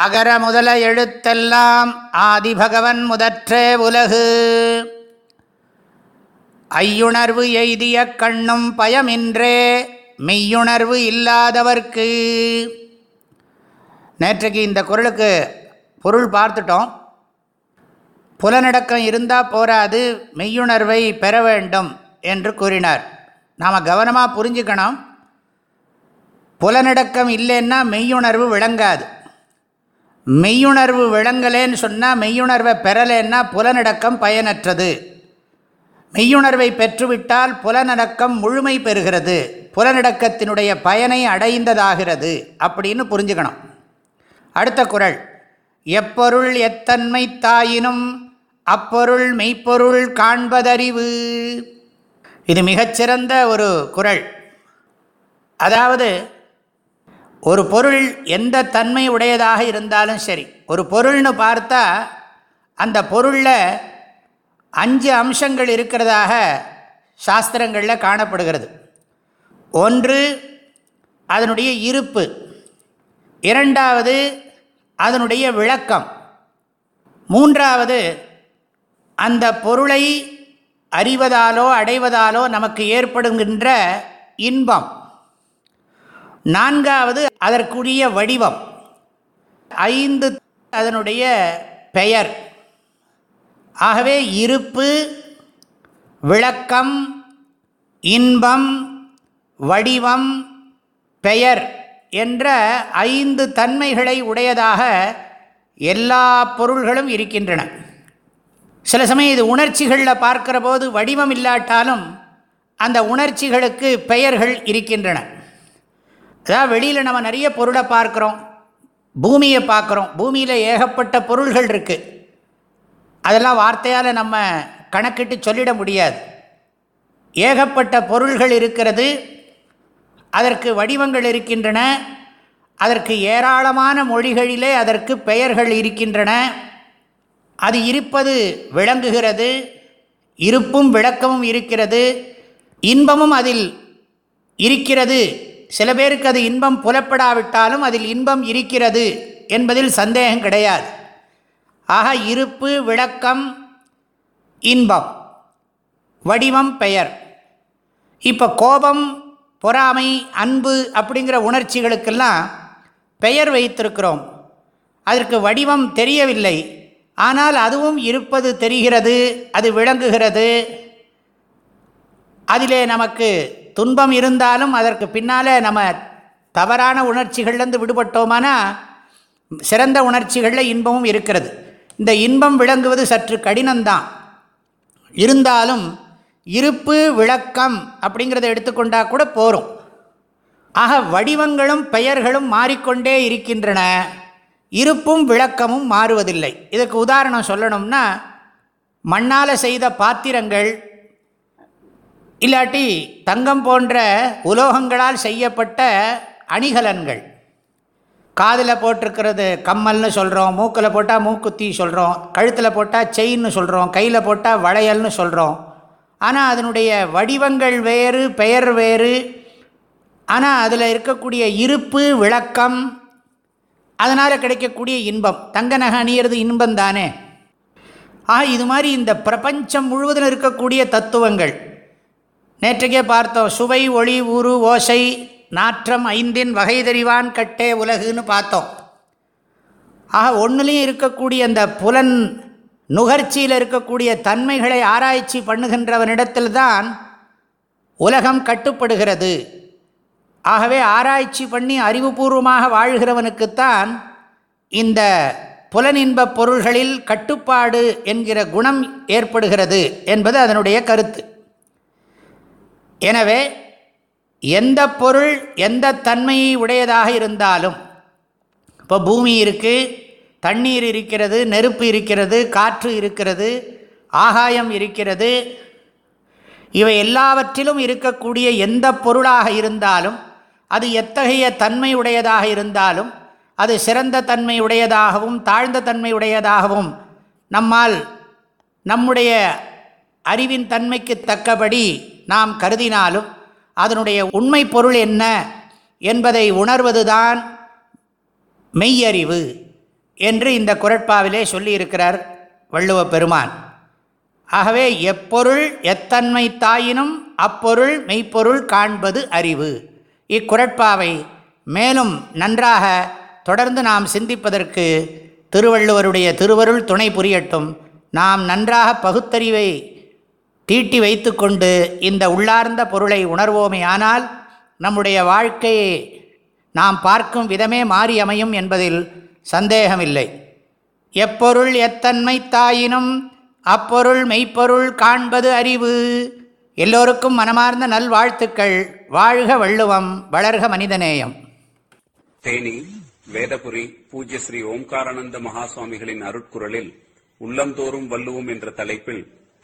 அகர முதல எழுத்தெல்லாம் ஆதிபகவன் முதற்றே உலகு. ஐயுணர்வு எய்திய கண்ணும் பயமின்றே மெய்யுணர்வு இல்லாதவர்க்கு. நேற்றைக்கு இந்த குரலுக்கு பொருள் பார்த்துட்டோம். புலநடக்கம் இருந்தால் போராது மெய்யுணர்வை பெற வேண்டும் என்று கூறினார். நாம் கவனமாக புரிஞ்சுக்கணும். புலநடக்கம் இல்லைன்னா மெய்யுணர்வு விளங்காது. மெய்யுணர்வு விளங்கலேன்னு சொன்னால் மெய்யுணர்வை பெறலேன்னா புலனடக்கம் பயனற்றது. மெய்யுணர்வை பெற்றுவிட்டால் புலனடக்கம் முழுமை பெறுகிறது. புலனடக்கத்தினுடைய பயனை அடைந்ததாகிறது அப்படின்னு புரிஞ்சுக்கணும். அடுத்த குரல். எப்பொருள் எத்தன்மை தாயினும் அப்பொருள் மெய்ப்பொருள் காண்பதறிவு. இது மிகச்சிறந்த ஒரு குரல். அதாவது ஒரு பொருள் எந்த தன்மை உடையதாக இருந்தாலும் சரி ஒரு பொருள்னு பார்த்தா அந்த பொருளில் அஞ்சு அம்சங்கள் இருக்கிறதாக சாஸ்திரங்களில் காணப்படுகிறது. ஒன்று அதனுடைய இருப்பு. இரண்டாவது அதனுடைய விளக்கம். மூன்றாவது அந்த பொருளை அறிவதாலோ அடைவதாலோ நமக்கு ஏற்படுகின்ற இன்பம். நான்காவது அதற்குரிய வடிவம். ஐந்து அதனுடைய பெயர். ஆகவே இருப்பு விளக்கம் இன்பம் வடிவம் பெயர் என்ற ஐந்து தன்மைகளை உடையதாக எல்லா பொருள்களும் இருக்கின்றன. சில சமயம் இது உணர்ச்சிகளில் பார்க்கிற போது வடிவம் இல்லாட்டாலும் அந்த உணர்ச்சிகளுக்கு பெயர்கள் இருக்கின்றன. அதாவது வெளியில் நம்ம நிறைய பொருளை பார்க்குறோம். பூமியை பார்க்குறோம். பூமியில் ஏகப்பட்ட பொருள்கள் இருக்குது அதெல்லாம் வார்த்தையால் நம்ம கணக்கிட்டு சொல்லிட முடியாது. ஏகப்பட்ட பொருள்கள் இருக்கிறது. அதற்கு வடிவங்கள் இருக்கின்றன. அதற்கு ஏராளமான மொழிகளிலே அதற்கு பெயர்கள் இருக்கின்றன. அது இருப்பது விளங்குகிறது. இருப்பும் விளக்கமும் இருக்கிறது. இன்பமும் அதில் இருக்கிறது. சில பேருக்கு அது இன்பம் புலப்படாவிட்டாலும் அதில் இன்பம் இருக்கிறது என்பதில் சந்தேகம் கிடையாது. ஆக இருப்பு விளக்கம் இன்பம் வடிவம் பெயர். இப்போ கோபம் பொறாமை அன்பு அப்படிங்கிற உணர்ச்சிகளுக்கெல்லாம் பெயர் வைத்திருக்கிறோம். அதற்கு வடிவம் தெரியவில்லை. ஆனால் அதுவும் இருப்பது தெரிகிறது அது விளங்குகிறது. அதிலே நமக்கு துன்பம் இருந்தாலும் அதற்கு பின்னால் நம்ம தவறான உணர்ச்சிகள்லேருந்து விடுபட்டோமானா சிறந்த உணர்ச்சிகளில் இன்பமும் இருக்கிறது. இந்த இன்பம் விளங்குவது சற்று கடினம்தான். இருந்தாலும் இருப்பு விளக்கம் அப்படிங்கிறத எடுத்துக்கொண்டால் கூட போகும் ஆக வடிவங்களும் பெயர்களும் மாறிக்கொண்டே இருக்கின்றன. இருப்பும் விளக்கமும் மாறுவதில்லை. இதுக்கு உதாரணம் சொல்லணும்னா மண்ணால் செய்த பாத்திரங்கள் இல்லாட்டி தங்கம் போன்ற உலோகங்களால் செய்யப்பட்ட அணிகலன்கள். காதில் போட்டிருக்கிறது கம்மல்னு சொல்கிறோம் மூக்கில் போட்டால் மூக்குத்தி சொல்கிறோம் கழுத்தில் போட்டால் செயின்னு சொல்கிறோம் கையில் போட்டால் வளையல்னு சொல்கிறோம் ஆனால் அதனுடைய வடிவங்கள் வேறு பெயர் வேறு. ஆனால் அதில் இருக்கக்கூடிய இருப்பு விளக்கம் அதனால் கிடைக்கக்கூடிய இன்பம். தங்க நகை அணியிறது இன்பம் தானே ஆக இது மாதிரி இந்த பிரபஞ்சம் முழுவதும் இருக்கக்கூடிய தத்துவங்கள். நேற்றைக்கே பார்த்தோம் சுவை ஒளி உரு ஓசை நாற்றம் ஐந்தின் வகை தெரிவான் கட்டே உலகுன்னு பார்த்தோம். ஆக ஒன்றுலேயும் இருக்கக்கூடிய அந்த புலன் நுகர்ச்சியில் இருக்கக்கூடிய தன்மைகளை ஆராய்ச்சி பண்ணுகின்றவனிடத்தில் தான் உலகம் கட்டுப்படுகிறது. ஆகவே ஆராய்ச்சி பண்ணி அறிவுபூர்வமாக வாழ்கிறவனுக்குத்தான் இந்த புலனின்ப பொருள்களில் கட்டுப்பாடு என்கிற குணம் ஏற்படுகிறது என்பது அதனுடைய கருத்து. எனவே எந்த பொருள் எந்த தன்மையை உடையதாக இருந்தாலும் இப்போ பூமி இருக்குது தண்ணீர் இருக்கிறது நெருப்பு இருக்கிறது காற்று இருக்கிறது ஆகாயம் இருக்கிறது இவை எல்லாவற்றிலும் இருக்கக்கூடிய எந்த பொருளாக இருந்தாலும் அது எத்தகைய தன்மை உடையதாக இருந்தாலும் அது சிறந்த தன்மை உடையதாகவும் தாழ்ந்த தன்மை உடையதாகவும் நம்மால் நம்முடைய அறிவின் தன்மைக்கு தக்கபடி நாம் கருதினாலும் அதனுடைய உண்மை பொருள் என்ன என்பதை உணர்வதுதான் மெய்யறிவு என்று இந்த குரட்பாவிலே சொல்லியிருக்கிறார் வள்ளுவ பெருமான். ஆகவே எப்பொருள் எத்தன்மை தாயினும் அப்பொருள் மெய்ப்பொருள் காண்பது அறிவு. இக்குரட்பாவை மேலும் நன்றாக தொடர்ந்து நாம் சிந்திப்பதற்கு திருவள்ளுவருடைய திருவருள் துணை புரியட்டும். நாம் நன்றாக பகுத்தறிவை தீட்டி வைத்து கொண்டு இந்த உள்ளார்ந்த பொருளை உணர்வோமே ஆனால் நம்முடைய வாழ்க்கையை நாம் பார்க்கும் விதமே மாறி அமையும் என்பதில் சந்தேகமில்லை. எப்பொருள் எத்தன்மை தாயினும் அப்பொருள் மெய்ப்பொருள் காண்பது அறிவு. எல்லோருக்கும் மனமார்ந்த நல்வாழ்த்துக்கள். வாழ்க வள்ளுவம் வளர்க மனிதநேயம். தேனி வேதபுரி பூஜ்ய ஸ்ரீ ஓம்காரானந்த மகாசுவாமிகளின் அருட்குரலில் உள்ளந்தோறும் வள்ளுவோம் என்ற தலைப்பில்